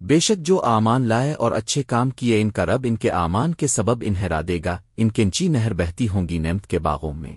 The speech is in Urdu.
بے شک جو آمان لائے اور اچھے کام کیے ان کا رب ان کے آمان کے سبب انہرا دے گا، ان کنچی نہر بہتی ہوں گی نعمت کے باغوں میں۔